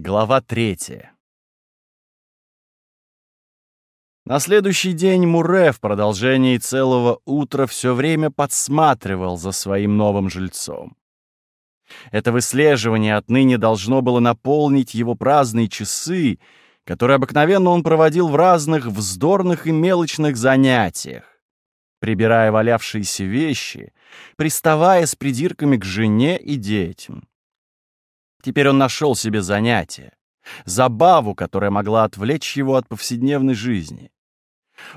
Глава третья. На следующий день Муре в продолжении целого утра все время подсматривал за своим новым жильцом. Это выслеживание отныне должно было наполнить его праздные часы, которые обыкновенно он проводил в разных вздорных и мелочных занятиях, прибирая валявшиеся вещи, приставая с придирками к жене и детям. Теперь он нашел себе занятие, забаву, которая могла отвлечь его от повседневной жизни.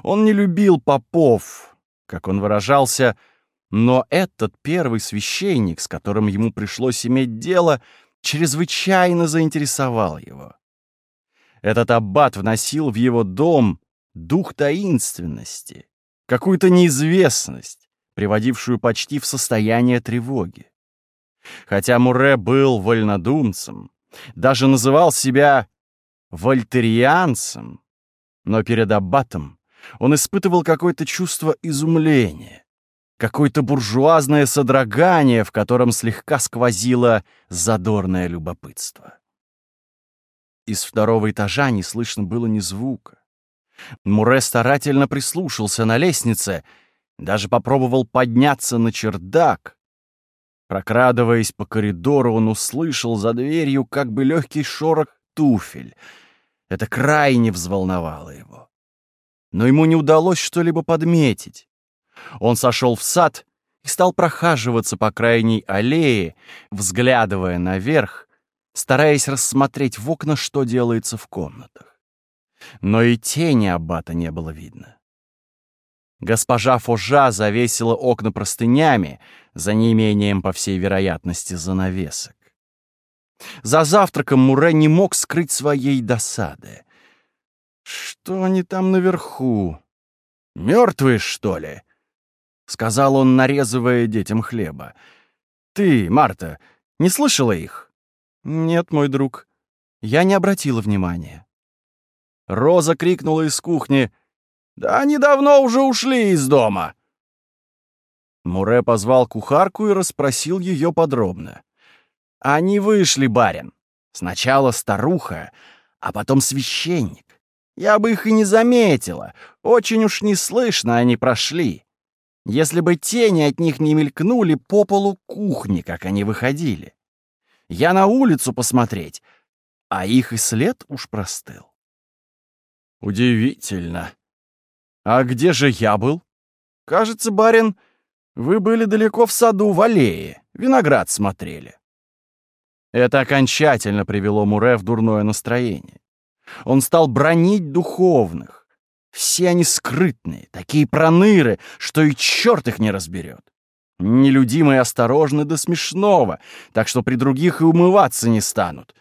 Он не любил попов, как он выражался, но этот первый священник, с которым ему пришлось иметь дело, чрезвычайно заинтересовал его. Этот аббат вносил в его дом дух таинственности, какую-то неизвестность, приводившую почти в состояние тревоги. Хотя Муре был вольнодумцем, даже называл себя вольтерианцем, но перед аббатом он испытывал какое-то чувство изумления, какое-то буржуазное содрогание, в котором слегка сквозило задорное любопытство. Из второго этажа не слышно было ни звука. Муре старательно прислушался на лестнице, даже попробовал подняться на чердак, Прокрадываясь по коридору, он услышал за дверью как бы легкий шорох туфель. Это крайне взволновало его. Но ему не удалось что-либо подметить. Он сошел в сад и стал прохаживаться по крайней аллее, взглядывая наверх, стараясь рассмотреть в окна, что делается в комнатах. Но и тени аббата не было видно. Госпожа Фожа завесила окна простынями, за неимением, по всей вероятности, занавесок. За завтраком Муре не мог скрыть своей досады. «Что они там наверху? Мертвые, что ли?» — сказал он, нарезывая детям хлеба. «Ты, Марта, не слышала их?» «Нет, мой друг, я не обратила внимания». Роза крикнула из кухни — да они давно уже ушли из дома. Муре позвал кухарку и расспросил ее подробно. Они вышли, барин. Сначала старуха, а потом священник. Я бы их и не заметила. Очень уж неслышно они прошли. Если бы тени от них не мелькнули по полу кухни, как они выходили. Я на улицу посмотреть, а их и след уж простыл. Удивительно, «А где же я был?» «Кажется, барин, вы были далеко в саду в аллее, виноград смотрели». Это окончательно привело Муре в дурное настроение. Он стал бронить духовных. Все они скрытные, такие проныры, что и черт их не разберет. Нелюдимые осторожны до смешного, так что при других и умываться не станут.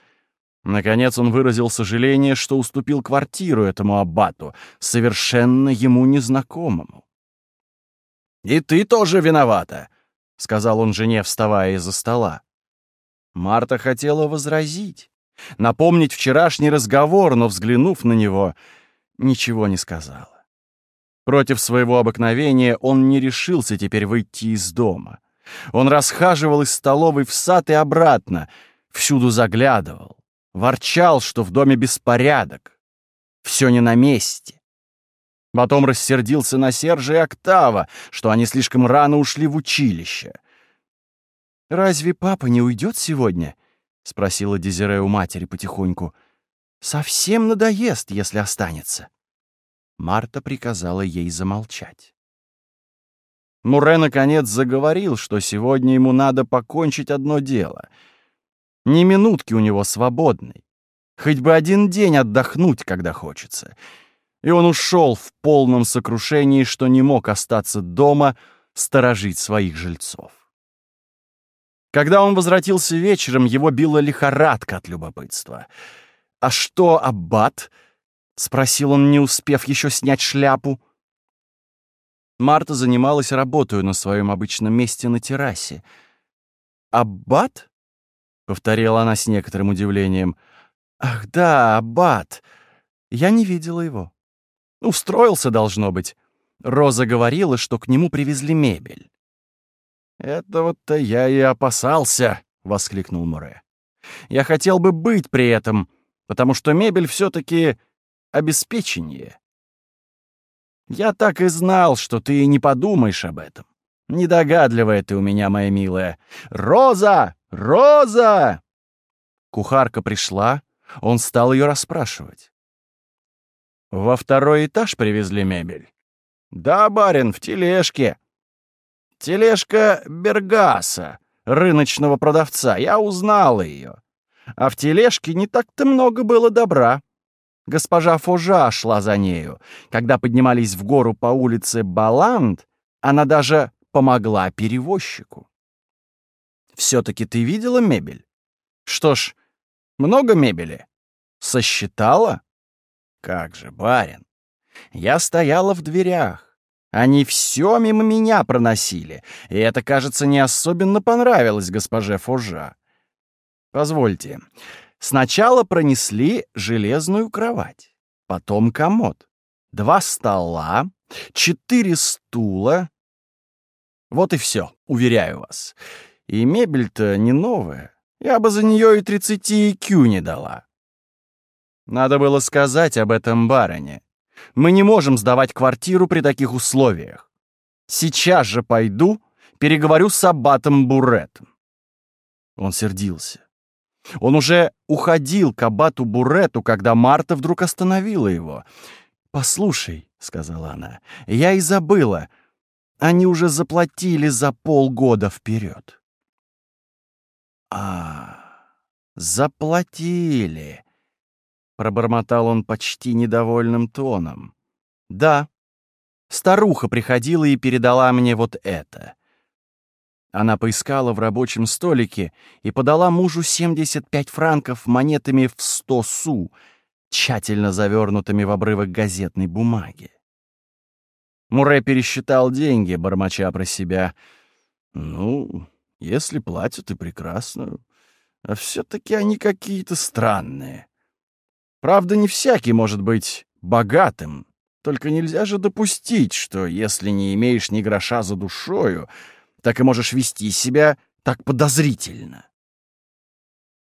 Наконец он выразил сожаление, что уступил квартиру этому аббату, совершенно ему незнакомому. «И ты тоже виновата», — сказал он жене, вставая из-за стола. Марта хотела возразить, напомнить вчерашний разговор, но, взглянув на него, ничего не сказала. Против своего обыкновения он не решился теперь выйти из дома. Он расхаживал из столовой в сад и обратно, всюду заглядывал. Ворчал, что в доме беспорядок. Все не на месте. Потом рассердился на Сержа и Октава, что они слишком рано ушли в училище. «Разве папа не уйдет сегодня?» — спросила Дезире у матери потихоньку. «Совсем надоест, если останется». Марта приказала ей замолчать. Муре, наконец, заговорил, что сегодня ему надо покончить одно дело — ни минутки у него свободной. Хоть бы один день отдохнуть, когда хочется. И он ушел в полном сокрушении, что не мог остаться дома, сторожить своих жильцов. Когда он возвратился вечером, его била лихорадка от любопытства. «А что, аббат?» — спросил он, не успев еще снять шляпу. Марта занималась работой на своем обычном месте на террасе. «Аббат?» Повторила она с некоторым удивлением. «Ах да, аббат! Я не видела его. Устроился, должно быть. Роза говорила, что к нему привезли мебель». «Этого-то я и опасался», — воскликнул Море. Я хотел бы быть при этом, потому что мебель все-таки обеспечение. Я так и знал, что ты не подумаешь об этом. Недогадливая ты у меня, моя милая. Роза! Роза! Кухарка пришла, он стал ее расспрашивать. Во второй этаж привезли мебель. Да, барин, в тележке. Тележка Бергаса, рыночного продавца. Я узнал ее. А в тележке не так-то много было добра. Госпожа Фужа шла за нею. Когда поднимались в гору по улице Баланд, она даже помогла перевозчику. Все-таки ты видела мебель? Что ж, много мебели? Сосчитала? Как же, барин. Я стояла в дверях. Они все мимо меня проносили, и это, кажется, не особенно понравилось госпоже Фужа. Позвольте, сначала пронесли железную кровать, потом комод, два стола, четыре стула. Вот и все, уверяю вас. И мебель-то не новая. Я бы за нее и тридцати кю не дала. Надо было сказать об этом барыне. Мы не можем сдавать квартиру при таких условиях. Сейчас же пойду, переговорю с аббатом Буретом. Он сердился. Он уже уходил к аббату Бурету, когда Марта вдруг остановила его. «Послушай», — сказала она, — «я и забыла. Они уже заплатили за полгода вперед». «А, заплатили», — пробормотал он почти недовольным тоном. «Да, старуха приходила и передала мне вот это». Она поискала в рабочем столике и подала мужу 75 франков монетами в 100 су, тщательно завернутыми в обрывок газетной бумаги. Муре пересчитал деньги, бормоча про себя. «Ну, если платят, и прекрасно. А все-таки они какие-то странные. Правда, не всякий может быть богатым. Только нельзя же допустить, что если не имеешь ни гроша за душою, так и можешь вести себя так подозрительно.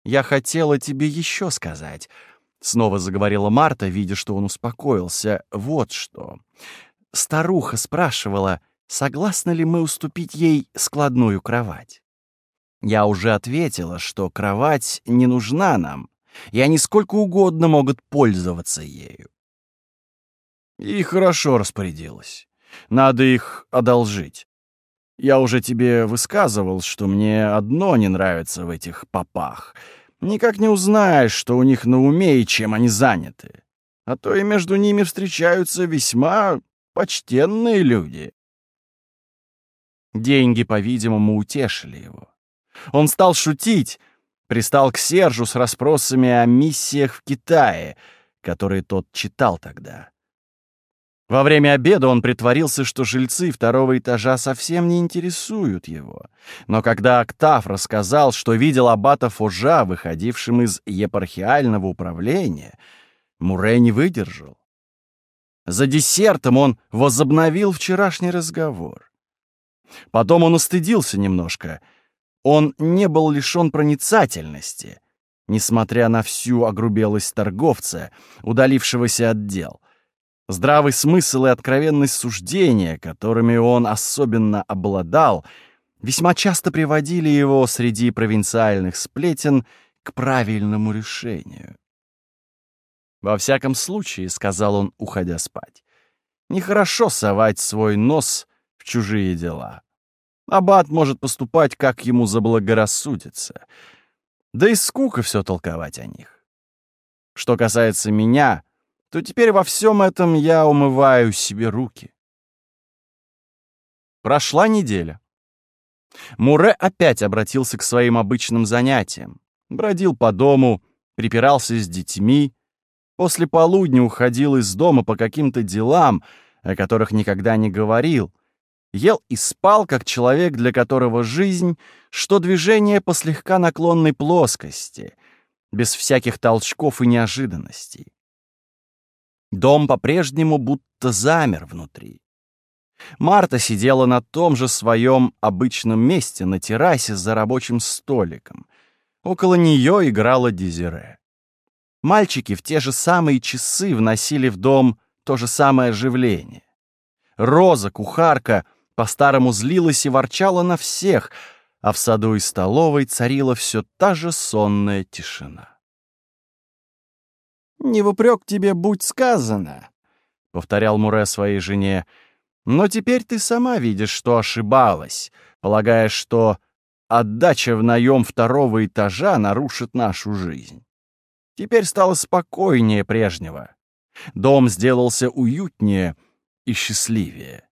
«Я хотела тебе еще сказать», — снова заговорила Марта, видя, что он успокоился. «Вот что. Старуха спрашивала, согласны ли мы уступить ей складную кровать. Я уже ответила, что кровать не нужна нам, и они сколько угодно могут пользоваться ею. И хорошо распорядилась. Надо их одолжить. Я уже тебе высказывал, что мне одно не нравится в этих попах. Никак не узнаешь, что у них на уме и чем они заняты. А то и между ними встречаются весьма почтенные люди. Деньги, по-видимому, утешили его. Он стал шутить, пристал к Сержу с расспросами о миссиях в Китае, которые тот читал тогда. Во время обеда он притворился, что жильцы второго этажа совсем не интересуют его. Но когда Октав рассказал, что видел аббата Фужа, выходившим из епархиального управления, Муре не выдержал. За десертом он возобновил вчерашний разговор. Потом он устыдился немножко. Он не был лишен проницательности, несмотря на всю огрубелость торговца, удалившегося от дел — Здравый смысл и откровенность суждения, которыми он особенно обладал, весьма часто приводили его среди провинциальных сплетен к правильному решению. «Во всяком случае», — сказал он, уходя спать, — «нехорошо совать свой нос в чужие дела. Аббат может поступать, как ему заблагорассудится. Да и скука все толковать о них. Что касается меня, то теперь во всем этом я умываю себе руки. Прошла неделя. Муре опять обратился к своим обычным занятиям. Бродил по дому, припирался с детьми. После полудня уходил из дома по каким-то делам, о которых никогда не говорил. Ел и спал, как человек, для которого жизнь — что движение по слегка наклонной плоскости, без всяких толчков и неожиданностей. Дом по-прежнему будто замер внутри. Марта сидела на том же своем обычном месте, на террасе за рабочим столиком. Около нее играла Дезире. Мальчики в те же самые часы вносили в дом то же самое оживление. Роза, кухарка, по-старому злилась и ворчала на всех, а в саду и столовой царила все та же сонная тишина. «Не в упрек тебе будь сказано», — повторял Муре своей жене, «но теперь ты сама видишь, что ошибалась, полагая, что отдача в наем второго этажа нарушит нашу жизнь. Теперь стало спокойнее прежнего. Дом сделался уютнее и счастливее.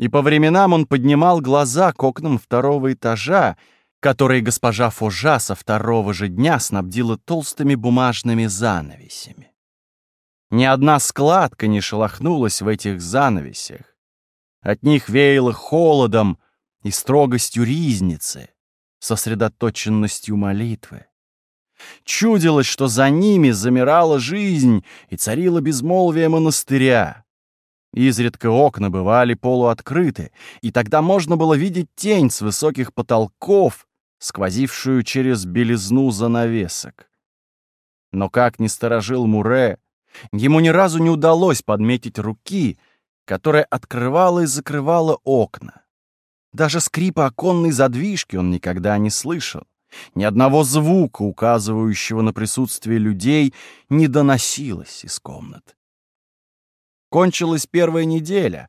И по временам он поднимал глаза к окнам второго этажа, которые госпожа Фужа со второго же дня снабдила толстыми бумажными занавесями. Ни одна складка не шелохнулась в этих занавесях. От них веяло холодом и строгостью ризницы, сосредоточенностью молитвы. Чудилось, что за ними замирала жизнь и царило безмолвие монастыря. Изредка окна бывали полуоткрыты, и тогда можно было видеть тень с высоких потолков, сквозившую через белизну занавесок. Но как ни сторожил Муре, ему ни разу не удалось подметить руки, которая открывала и закрывала окна. Даже скрипа оконной задвижки он никогда не слышал. Ни одного звука, указывающего на присутствие людей, не доносилось из комнат. Кончилась первая неделя,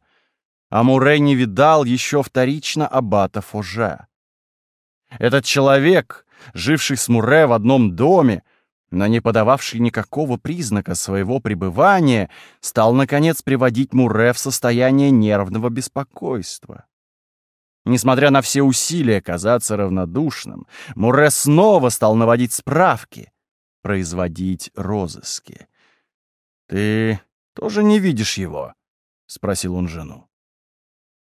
а Муре не видал еще вторично аббата Фоже. Этот человек, живший с Муре в одном доме, но не подававший никакого признака своего пребывания, стал, наконец, приводить Муре в состояние нервного беспокойства. Несмотря на все усилия казаться равнодушным, Муре снова стал наводить справки, производить розыски. «Ты тоже не видишь его?» — спросил он жену.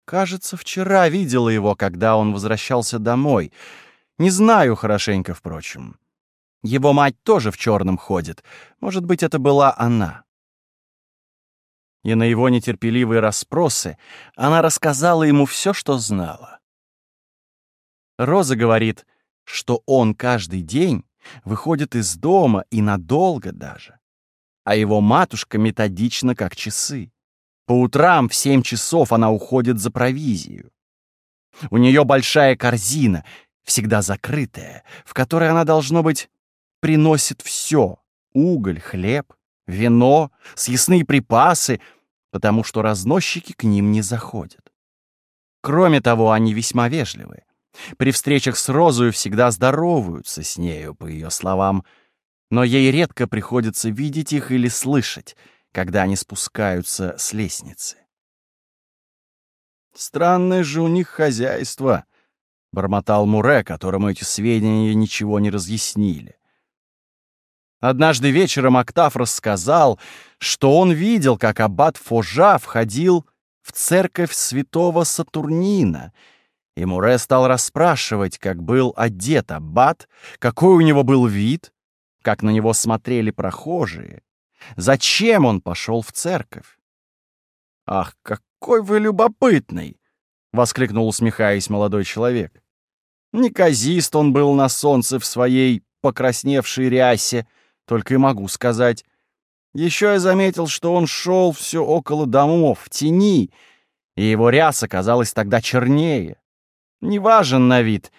«Кажется, вчера видела его, когда он возвращался домой. Не знаю хорошенько, впрочем. Его мать тоже в черном ходит. Может быть, это была она» и на его нетерпеливые расспросы она рассказала ему все, что знала. Роза говорит, что он каждый день выходит из дома и надолго даже, а его матушка методично, как часы. По утрам в семь часов она уходит за провизию. У нее большая корзина, всегда закрытая, в которой она, должно быть, приносит все — уголь, хлеб, вино, съестные припасы — потому что разносчики к ним не заходят. Кроме того, они весьма вежливы. При встречах с Розою всегда здороваются с нею, по ее словам, но ей редко приходится видеть их или слышать, когда они спускаются с лестницы. «Странное же у них хозяйство», — бормотал Муре, которому эти сведения ничего не разъяснили. Однажды вечером Октав рассказал, что он видел, как аббат Фожа входил в церковь святого Сатурнина, и Муре стал расспрашивать, как был одет аббат, какой у него был вид, как на него смотрели прохожие, зачем он пошел в церковь. «Ах, какой вы любопытный!» — воскликнул, усмехаясь, молодой человек. Неказист он был на солнце в своей покрасневшей рясе, только и могу сказать. Еще я заметил, что он шел все около домов, в тени, и его ряса казалась тогда чернее. Неважен на вид.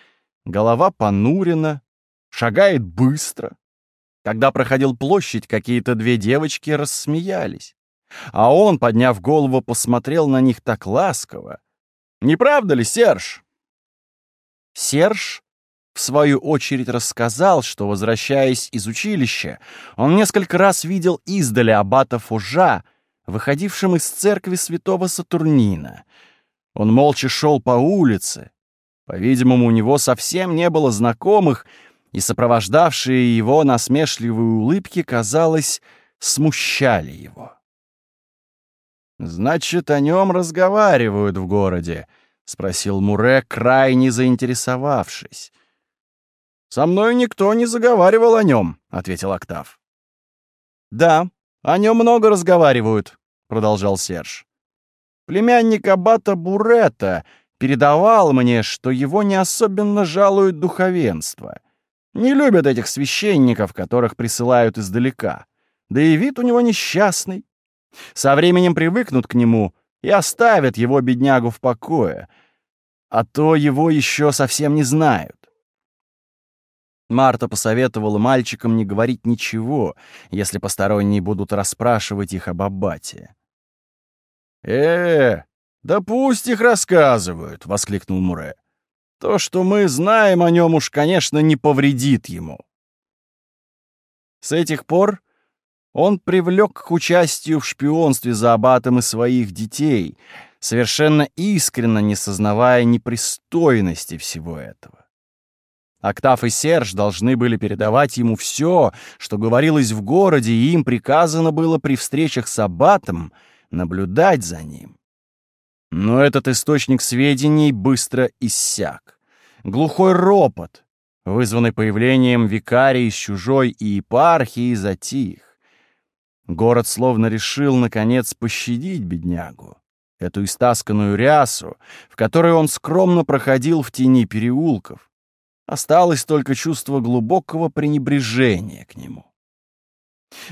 Голова понурена, шагает быстро. Когда проходил площадь, какие-то две девочки рассмеялись. А он, подняв голову, посмотрел на них так ласково. «Не правда ли, Серж?» Серж в свою очередь рассказал, что, возвращаясь из училища, он несколько раз видел издали аббата Фужа, выходившим из церкви святого Сатурнина. Он молча шел по улице. По-видимому, у него совсем не было знакомых, и сопровождавшие его насмешливые улыбки, казалось, смущали его. «Значит, о нем разговаривают в городе», — спросил Муре, крайне заинтересовавшись. «Со мной никто не заговаривал о нем», — ответил Октав. «Да, о нем много разговаривают», — продолжал Серж. «Племянник аббата Бурета, передавал мне, что его не особенно жалует духовенство. Не любят этих священников, которых присылают издалека. Да и вид у него несчастный. Со временем привыкнут к нему и оставят его беднягу в покое, а то его еще совсем не знают. Марта посоветовала мальчикам не говорить ничего, если посторонние будут расспрашивать их об аббате. «Э, да пусть их рассказывают!» — воскликнул Муре. «То, что мы знаем о нем, уж, конечно, не повредит ему». С этих пор он привлек к участию в шпионстве за аббатом и своих детей, совершенно искренно не сознавая непристойности всего этого. Октав и Серж должны были передавать ему все, что говорилось в городе, и им приказано было при встречах с аббатом наблюдать за ним. Но этот источник сведений быстро иссяк. Глухой ропот, вызванный появлением викария из чужой и епархии, затих. Город словно решил, наконец, пощадить беднягу, эту истасканную рясу, в которой он скромно проходил в тени переулков. Осталось только чувство глубокого пренебрежения к нему.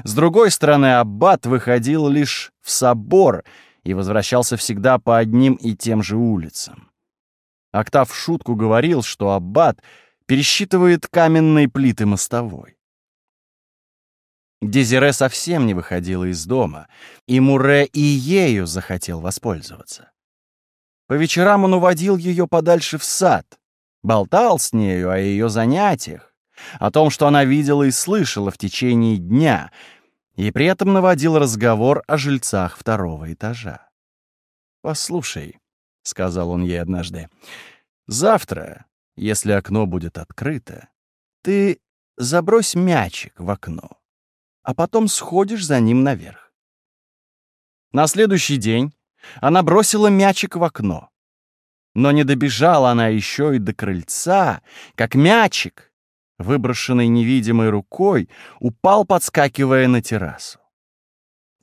С другой стороны, аббат выходил лишь в собор и возвращался всегда по одним и тем же улицам. Октав в шутку говорил, что аббат пересчитывает каменные плиты мостовой. Дезире совсем не выходила из дома, и Муре и ею захотел воспользоваться. По вечерам он уводил ее подальше в сад, болтал с нею о ее занятиях, о том, что она видела и слышала в течение дня, и при этом наводил разговор о жильцах второго этажа. «Послушай», — сказал он ей однажды, — «завтра, если окно будет открыто, ты забрось мячик в окно, а потом сходишь за ним наверх». На следующий день она бросила мячик в окно. Но не добежала она еще и до крыльца, как мячик, выброшенный невидимой рукой, упал, подскакивая на террасу.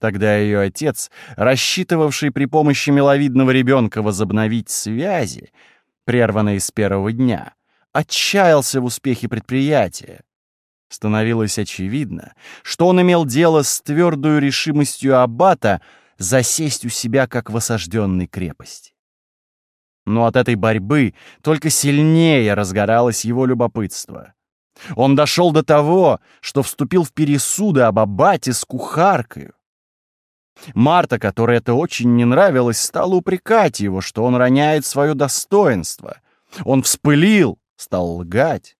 Тогда ее отец, рассчитывавший при помощи миловидного ребенка возобновить связи, прерванные с первого дня, отчаялся в успехе предприятия. Становилось очевидно, что он имел дело с твердой решимостью аббата засесть у себя как в осажденной крепости. Но от этой борьбы только сильнее разгоралось его любопытство. Он дошел до того, что вступил в пересуды об аббате с кухаркою. Марта, которой это очень не нравилось, стала упрекать его, что он роняет свое достоинство. Он вспылил, стал лгать.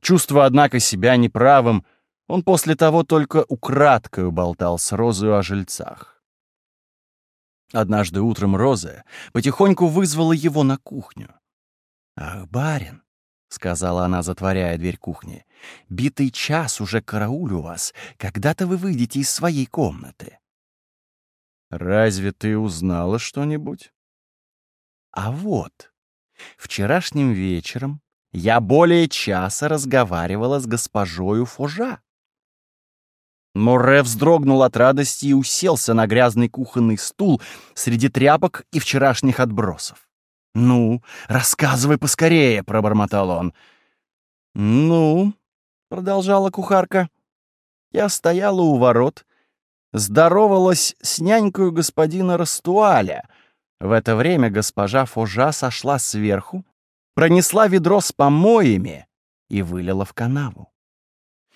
Чувствуя, однако, себя неправым, он после того только украдкою болтал с Розою о жильцах. Однажды утром Роза потихоньку вызвала его на кухню. «Ах, барин!» — сказала она, затворяя дверь кухни. «Битый час уже караулю вас. Когда-то вы выйдете из своей комнаты». «Разве ты узнала что-нибудь?» «А вот, вчерашним вечером я более часа разговаривала с госпожою Фужа. Море вздрогнул от радости и уселся на грязный кухонный стул среди тряпок и вчерашних отбросов. «Ну, рассказывай поскорее», — пробормотал он. «Ну», — продолжала кухарка, — «я стояла у ворот, здоровалась с нянькою господина Растуаля. В это время госпожа Фужа сошла сверху, пронесла ведро с помоями и вылила в канаву.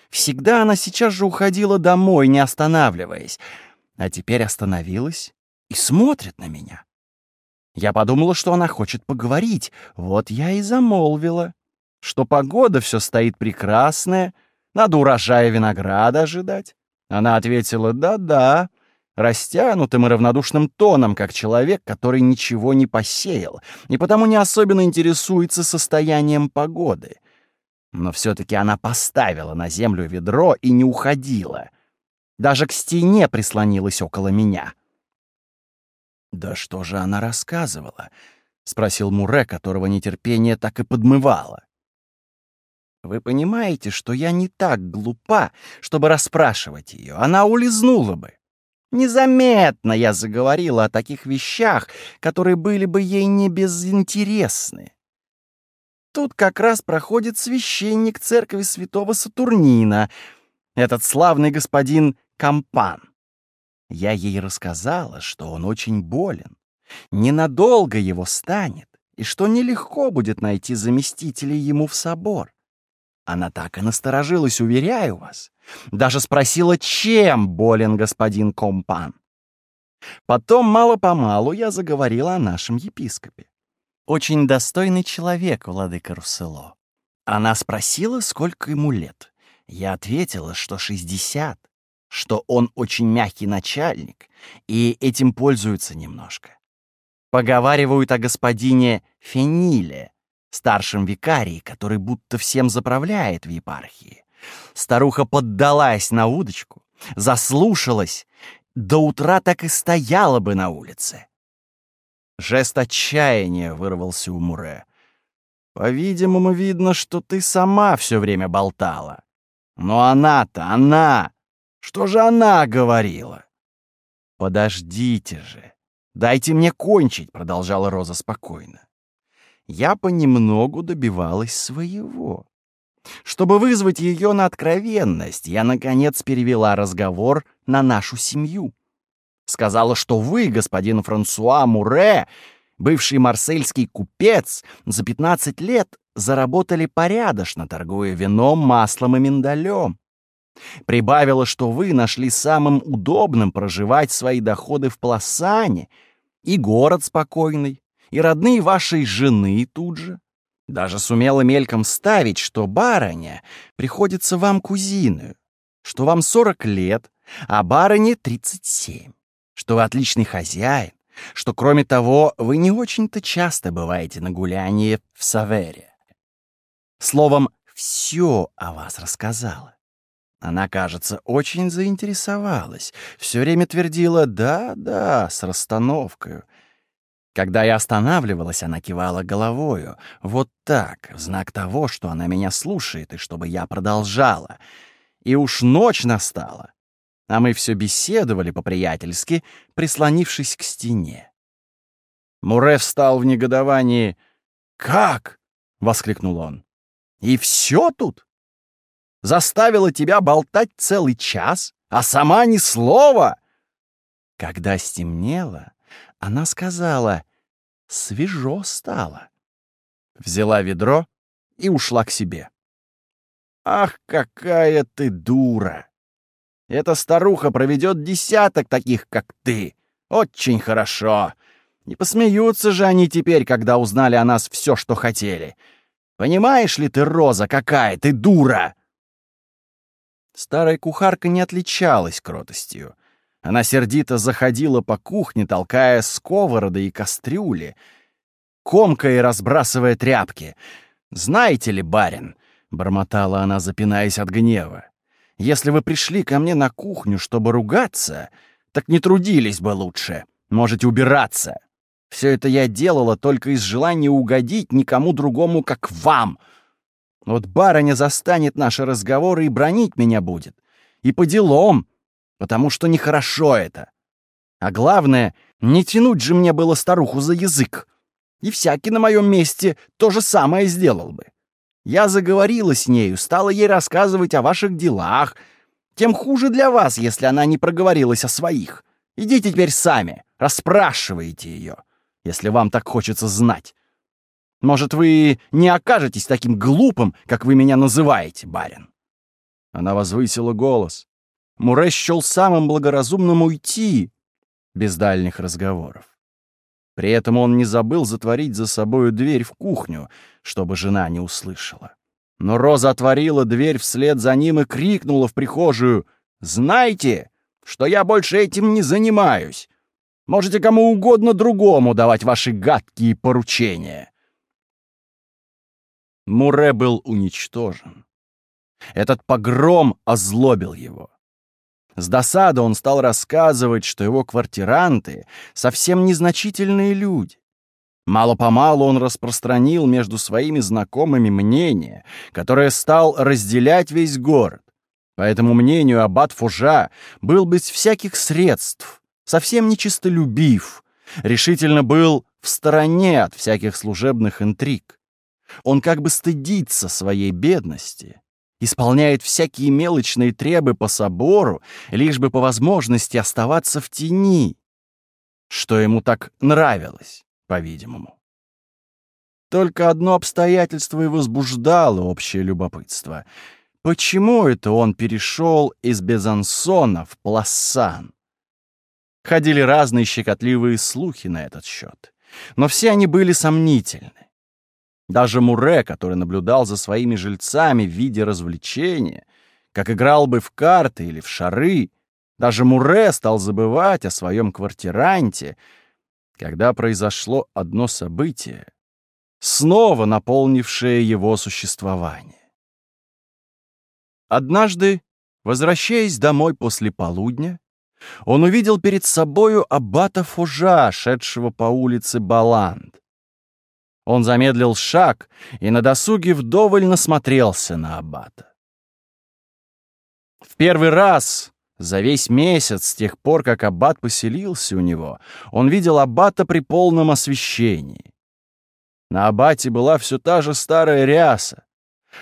Всегда она сейчас же уходила домой, не останавливаясь. А теперь остановилась и смотрит на меня. Я подумала, что она хочет поговорить. Вот я и замолвила, что погода все стоит прекрасная, надо урожая винограда ожидать. Она ответила «да-да», растянутым и равнодушным тоном, как человек, который ничего не посеял и потому не особенно интересуется состоянием погоды. Но все-таки она поставила на землю ведро и не уходила. Даже к стене прислонилась около меня. «Да что же она рассказывала?» — спросил Муре, которого нетерпение так и подмывало. «Вы понимаете, что я не так глупа, чтобы расспрашивать ее. Она улизнула бы. Незаметно я заговорила о таких вещах, которые были бы ей не безинтересны. Тут как раз проходит священник церкви святого Сатурнина, этот славный господин Кампан. Я ей рассказала, что он очень болен, ненадолго его станет, и что нелегко будет найти заместителей ему в собор. Она так и насторожилась, уверяю вас. Даже спросила, чем болен господин Компан. Потом мало-помалу я заговорила о нашем епископе. Очень достойный человек, владыка Руссело. Она спросила, сколько ему лет. Я ответила, что 60, что он очень мягкий начальник и этим пользуется немножко. Поговаривают о господине Фениле, старшем викарии, который будто всем заправляет в епархии. Старуха поддалась на удочку, заслушалась, до утра так и стояла бы на улице. Жест отчаяния вырвался у Муре. «По-видимому, видно, что ты сама все время болтала. Но она-то, она! Что же она говорила?» «Подождите же! Дайте мне кончить!» — продолжала Роза спокойно. Я понемногу добивалась своего. Чтобы вызвать ее на откровенность, я, наконец, перевела разговор на нашу семью. Сказала, что вы, господин Франсуа Муре, бывший марсельский купец, за 15 лет заработали порядочно, торгуя вином, маслом и миндалем. Прибавила, что вы нашли самым удобным проживать свои доходы в Пласане, и город спокойный, и родные вашей жены тут же. Даже сумела мельком ставить, что барыня приходится вам кузиной, что вам 40 лет, а барыне 37 что вы отличный хозяин, что, кроме того, вы не очень-то часто бываете на гулянии в Савере. Словом, все о вас рассказала. Она, кажется, очень заинтересовалась, все время твердила «да-да» с расстановкой. Когда я останавливалась, она кивала головою, вот так, в знак того, что она меня слушает и чтобы я продолжала. И уж ночь настала а мы все беседовали по-приятельски, прислонившись к стене. Муре встал в негодовании. «Как?» — воскликнул он. «И все тут? Заставила тебя болтать целый час, а сама ни слова?» Когда стемнело, она сказала, «Свежо стало». Взяла ведро и ушла к себе. «Ах, какая ты дура!» Эта старуха проведет десяток таких, как ты. Очень хорошо. Не посмеются же они теперь, когда узнали о нас все, что хотели. Понимаешь ли ты, Роза, какая ты дура?» Старая кухарка не отличалась кротостью. Она сердито заходила по кухне, толкая сковороды и кастрюли, комкая и разбрасывая тряпки. «Знаете ли, барин?» — бормотала она, запинаясь от гнева. Если вы пришли ко мне на кухню, чтобы ругаться, так не трудились бы лучше. Можете убираться. Все это я делала только из желания угодить никому другому, как вам. Вот барыня застанет наши разговоры и бронить меня будет. И по делам, потому что нехорошо это. А главное, не тянуть же мне было старуху за язык. И всякий на моем месте то же самое сделал бы. Я заговорила с нею, стала ей рассказывать о ваших делах. Тем хуже для вас, если она не проговорилась о своих. Идите теперь сами, расспрашивайте ее, если вам так хочется знать. Может, вы не окажетесь таким глупым, как вы меня называете, барин?» Она возвысила голос. Муре счел самым благоразумным уйти без дальних разговоров. При этом он не забыл затворить за собою дверь в кухню, чтобы жена не услышала. Но Роза отворила дверь вслед за ним и крикнула в прихожую «Знайте, что я больше этим не занимаюсь. Можете кому угодно другому давать ваши гадкие поручения». Муре был уничтожен. Этот погром озлобил его. С досады он стал рассказывать, что его квартиранты — совсем незначительные люди. Мало-помалу он распространил между своими знакомыми мнение, которое стал разделять весь город. По этому мнению, аббат Фужа был без всяких средств, совсем нечистолюбив, решительно был в стороне от всяких служебных интриг. Он как бы стыдится своей бедности, исполняет всякие мелочные требы по собору, лишь бы по возможности оставаться в тени, что ему так нравилось, по-видимому. Только одно обстоятельство и возбуждало общее любопытство. Почему это он перешел из Безансона в Плассан? Ходили разные щекотливые слухи на этот счет, но все они были сомнительны. Даже Муре, который наблюдал за своими жильцами в виде развлечения, как играл бы в карты или в шары, даже Муре стал забывать о своем квартиранте, когда произошло одно событие, снова наполнившее его существование. Однажды, возвращаясь домой после полудня, он увидел перед собою аббата Фужа, шедшего по улице Баланд. Он замедлил шаг и на досуге вдоволь насмотрелся на аббата. В первый раз за весь месяц с тех пор, как аббат поселился у него, он видел аббата при полном освещении. На аббате была все та же старая ряса.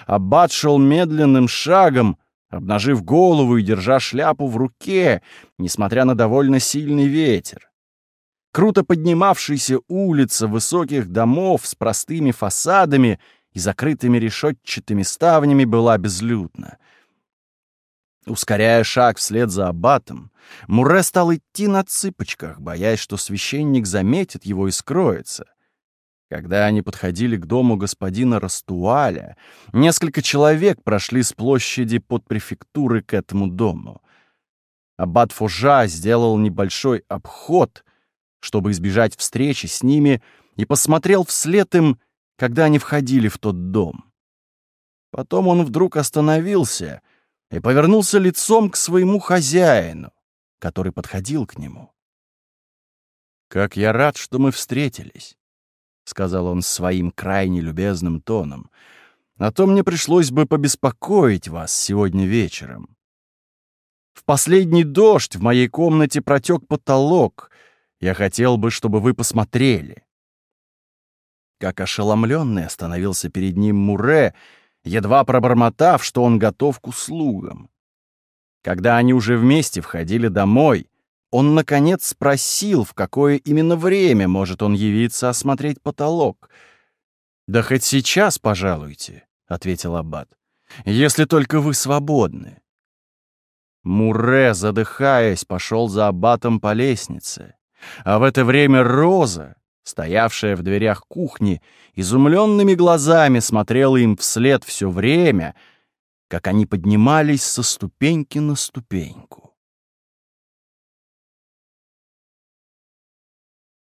Аббат шел медленным шагом, обнажив голову и держа шляпу в руке, несмотря на довольно сильный ветер. Круто поднимавшаяся улица высоких домов с простыми фасадами и закрытыми решетчатыми ставнями была безлюдна. Ускоряя шаг вслед за аббатом, Муре стал идти на цыпочках, боясь, что священник заметит его и скроется. Когда они подходили к дому господина Растуаля, несколько человек прошли с площади под префектуры к этому дому. Аббат Фужа сделал небольшой обход чтобы избежать встречи с ними, и посмотрел вслед им, когда они входили в тот дом. Потом он вдруг остановился и повернулся лицом к своему хозяину, который подходил к нему. «Как я рад, что мы встретились», — сказал он своим крайне любезным тоном, «а то мне пришлось бы побеспокоить вас сегодня вечером. В последний дождь в моей комнате протек потолок, я хотел бы, чтобы вы посмотрели». Как ошеломленный остановился перед ним Муре, едва пробормотав, что он готов к услугам. Когда они уже вместе входили домой, он, наконец, спросил, в какое именно время может он явиться осмотреть потолок. «Да хоть сейчас, пожалуйте», — ответил Аббат, — «если только вы свободны». Муре, задыхаясь, пошел за Аббатом по лестнице. А в это время Роза, стоявшая в дверях кухни, изумленными глазами смотрела им вслед все время, как они поднимались со ступеньки на ступеньку.